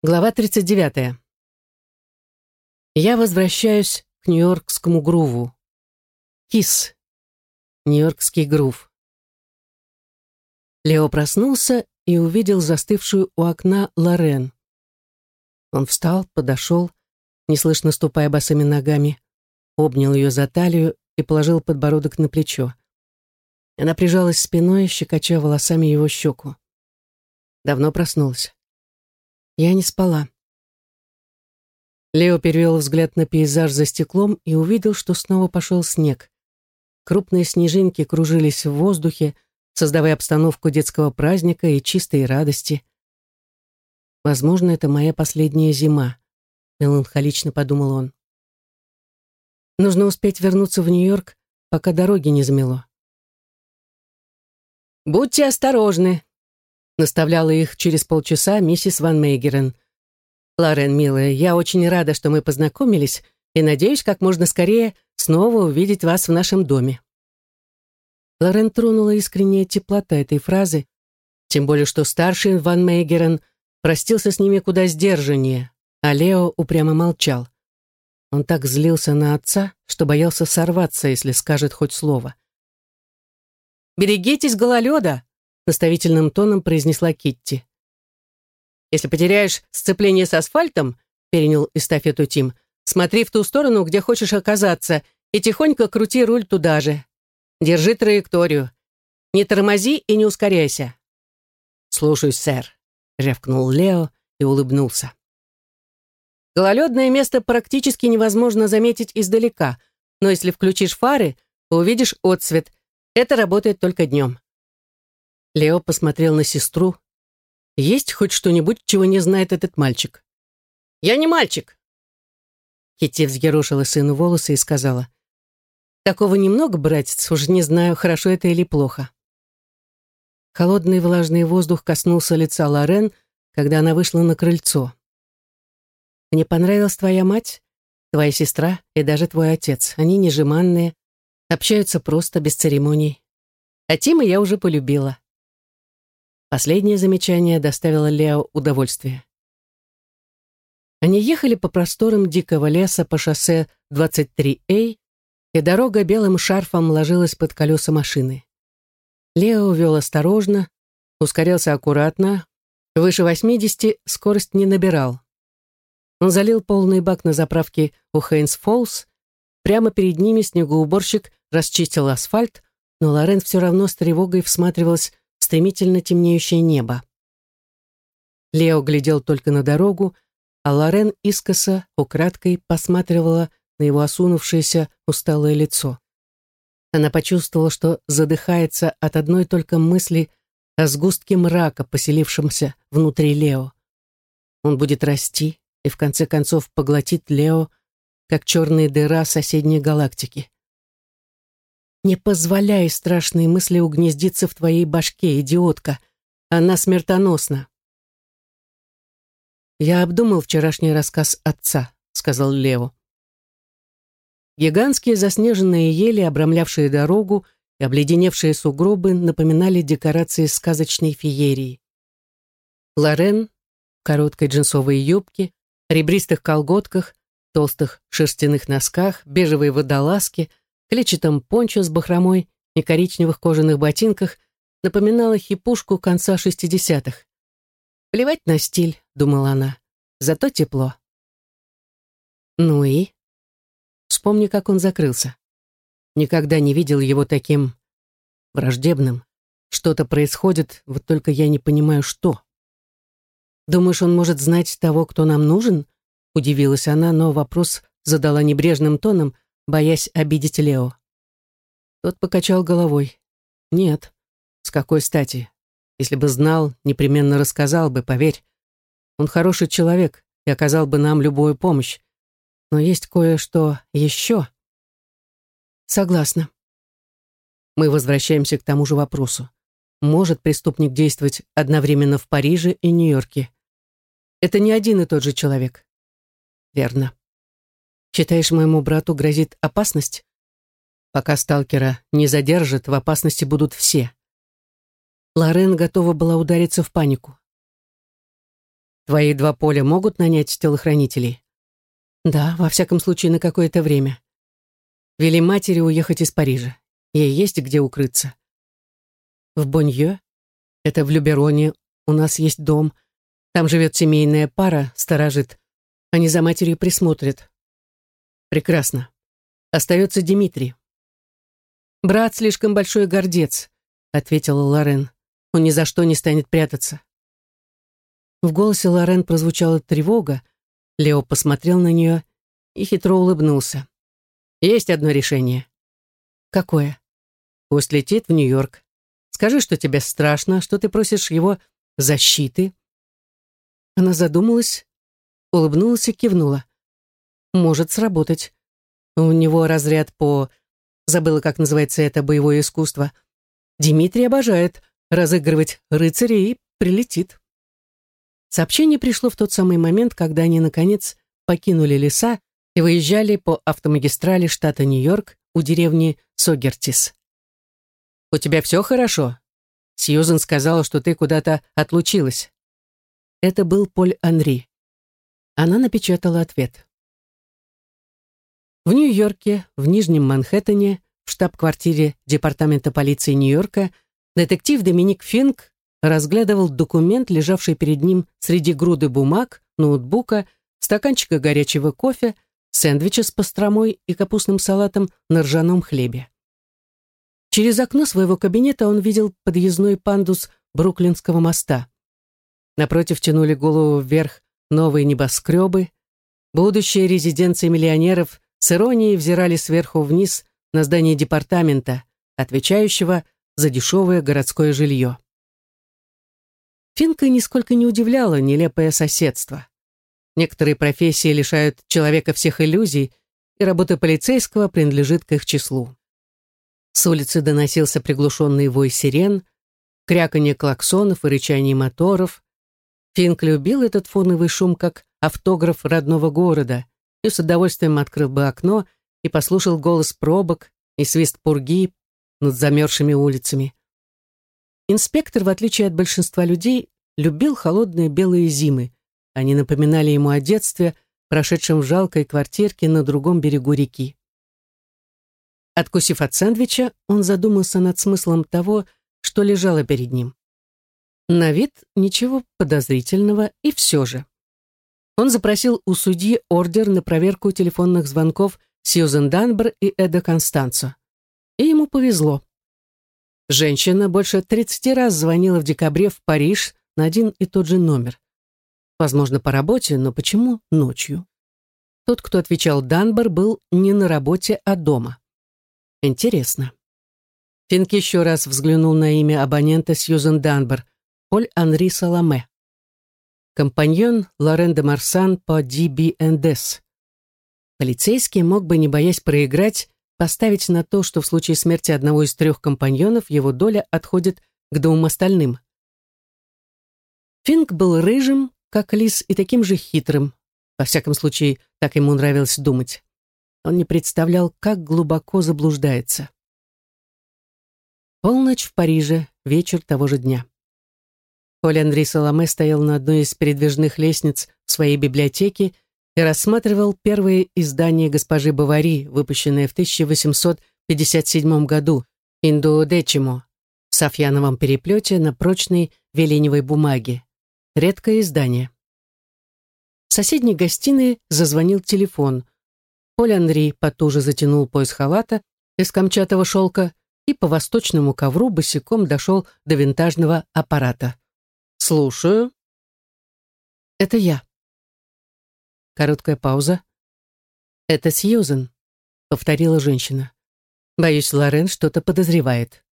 Глава 39. Я возвращаюсь к Нью-Йоркскому груву. Кис. Нью-Йоркский грув. Лео проснулся и увидел застывшую у окна Лорен. Он встал, подошел, неслышно ступая босыми ногами, обнял ее за талию и положил подбородок на плечо. Она прижалась спиной, щекоча волосами его щеку. Давно проснулась. Я не спала. Лео перевел взгляд на пейзаж за стеклом и увидел, что снова пошел снег. Крупные снежинки кружились в воздухе, создавая обстановку детского праздника и чистой радости. «Возможно, это моя последняя зима», — меланхолично подумал он. «Нужно успеть вернуться в Нью-Йорк, пока дороги не замело». «Будьте осторожны», наставляла их через полчаса миссис Ван Мейгерен. «Лорен, милая, я очень рада, что мы познакомились, и надеюсь, как можно скорее снова увидеть вас в нашем доме». Лорен тронула искренняя теплота этой фразы, тем более что старший Ван Мейгерен простился с ними куда сдержаннее, а Лео упрямо молчал. Он так злился на отца, что боялся сорваться, если скажет хоть слово. «Берегитесь гололеда!» Наставительным тоном произнесла Китти. «Если потеряешь сцепление с асфальтом», — перенял эстафету Тим, «смотри в ту сторону, где хочешь оказаться, и тихонько крути руль туда же. Держи траекторию. Не тормози и не ускоряйся». «Слушаюсь, сэр», — рявкнул Лео и улыбнулся. Гололедное место практически невозможно заметить издалека, но если включишь фары, увидишь отсвет. Это работает только днем. Лео посмотрел на сестру. Есть хоть что-нибудь, чего не знает этот мальчик? «Я не мальчик!» Китти взъерошила сыну волосы и сказала. «Такого немного, братец, уж не знаю, хорошо это или плохо». Холодный влажный воздух коснулся лица Лорен, когда она вышла на крыльцо. «Мне понравилась твоя мать, твоя сестра и даже твой отец. Они нежеманные, общаются просто, без церемоний. А Тима я уже полюбила. Последнее замечание доставило Лео удовольствие. Они ехали по просторам дикого леса по шоссе 23А, и дорога белым шарфом ложилась под колеса машины. Лео вел осторожно, ускорялся аккуратно, выше 80 скорость не набирал. Он залил полный бак на заправке у Хейнс Фоллс, прямо перед ними снегоуборщик расчистил асфальт, но Лорен все равно с тревогой всматривалась стремительно темнеющее небо. Лео глядел только на дорогу, а Лорен искоса, украдкой, посматривала на его осунувшееся усталое лицо. Она почувствовала, что задыхается от одной только мысли о сгустке мрака, поселившемся внутри Лео. Он будет расти и в конце концов поглотит Лео, как черная дыра соседней галактики. Не позволяй страшные мысли угнездиться в твоей башке, идиотка. Она смертоносна. Я обдумал вчерашний рассказ отца, сказал Лео. Гигантские заснеженные ели, обрамлявшие дорогу, и обледеневшие сугробы напоминали декорации сказочной феерии. Лорен в короткой джинсовой юбке, ребристых колготках, толстых шерстяных носках, бежевой водолазке — клетчатом пончо с бахромой и коричневых кожаных ботинках напоминала хипушку конца шестидесятых. «Плевать на стиль», — думала она, — «зато тепло». Ну и? Вспомни, как он закрылся. Никогда не видел его таким враждебным. Что-то происходит, вот только я не понимаю, что. Думаешь, он может знать того, кто нам нужен? Удивилась она, но вопрос задала небрежным тоном, боясь обидеть Лео. Тот покачал головой. «Нет. С какой стати? Если бы знал, непременно рассказал бы, поверь. Он хороший человек и оказал бы нам любую помощь. Но есть кое-что еще». «Согласна». Мы возвращаемся к тому же вопросу. Может преступник действовать одновременно в Париже и Нью-Йорке? Это не один и тот же человек. Верно. Считаешь, моему брату грозит опасность? Пока сталкера не задержат, в опасности будут все. Лорен готова была удариться в панику. Твои два поля могут нанять телохранителей? Да, во всяком случае, на какое-то время. Вели матери уехать из Парижа. Ей есть где укрыться. В Бонье, это в Любероне, у нас есть дом. Там живет семейная пара, сторожит. Они за матерью присмотрят. Прекрасно. Остается Дмитрий. Брат слишком большой гордец, ответила Лорен. Он ни за что не станет прятаться. В голосе Лорен прозвучала тревога. Лео посмотрел на нее и хитро улыбнулся. Есть одно решение. Какое? Пусть летит в Нью-Йорк. Скажи, что тебе страшно, что ты просишь его защиты. Она задумалась, улыбнулась и кивнула. Может сработать. У него разряд по... Забыла, как называется это боевое искусство. Дмитрий обожает разыгрывать рыцаря и прилетит. Сообщение пришло в тот самый момент, когда они, наконец, покинули леса и выезжали по автомагистрали штата Нью-Йорк у деревни Согертис. «У тебя все хорошо?» Сьюзен сказала, что ты куда-то отлучилась. Это был Поль Анри. Она напечатала ответ. В Нью-Йорке, в Нижнем Манхэттене, в штаб-квартире Департамента полиции Нью-Йорка, детектив Доминик Финк разглядывал документ, лежавший перед ним среди груды бумаг, ноутбука, стаканчика горячего кофе, сэндвича с пастромой и капустным салатом на ржаном хлебе. Через окно своего кабинета он видел подъездной пандус Бруклинского моста. Напротив тянули голову вверх новые небоскребы. Будущие резиденции миллионеров с иронией взирали сверху вниз на здание департамента, отвечающего за дешевое городское жилье. Финка нисколько не удивляло нелепое соседство. Некоторые профессии лишают человека всех иллюзий, и работа полицейского принадлежит к их числу. С улицы доносился приглушенный вой сирен, кряканье клаксонов и рычание моторов. Финк любил этот фоновый шум как автограф родного города и с удовольствием открыл бы окно и послушал голос пробок и свист пурги над замерзшими улицами. Инспектор, в отличие от большинства людей, любил холодные белые зимы. Они напоминали ему о детстве, прошедшем в жалкой квартирке на другом берегу реки. Откусив от сэндвича, он задумался над смыслом того, что лежало перед ним. На вид ничего подозрительного, и все же. Он запросил у судьи ордер на проверку телефонных звонков Сьюзен Данбер и Эда Констанцо. И ему повезло. Женщина больше 30 раз звонила в декабре в Париж на один и тот же номер. Возможно, по работе, но почему ночью? Тот, кто отвечал Данбер, был не на работе, а дома. Интересно. Финк еще раз взглянул на имя абонента Сьюзен Данбер, Поль Анри Саламе. Компаньон Лорен де Марсан по DBNDS. Полицейский мог бы, не боясь проиграть, поставить на то, что в случае смерти одного из трех компаньонов его доля отходит к двум остальным. Финк был рыжим, как лис, и таким же хитрым. Во всяком случае, так ему нравилось думать. Он не представлял, как глубоко заблуждается. Полночь в Париже, вечер того же дня. Поль Андрей Соломе стоял на одной из передвижных лестниц в своей библиотеке и рассматривал первое издание госпожи Бавари, выпущенное в 1857 году, «Индуодечимо», в Софьяновом переплете на прочной веленевой бумаге. Редкое издание. В соседней гостиной зазвонил телефон – Поль Анри потуже затянул пояс халата из камчатого шелка и по восточному ковру босиком дошел до винтажного аппарата. «Слушаю». «Это я». Короткая пауза. «Это Сьюзен», — повторила женщина. «Боюсь, Лорен что-то подозревает».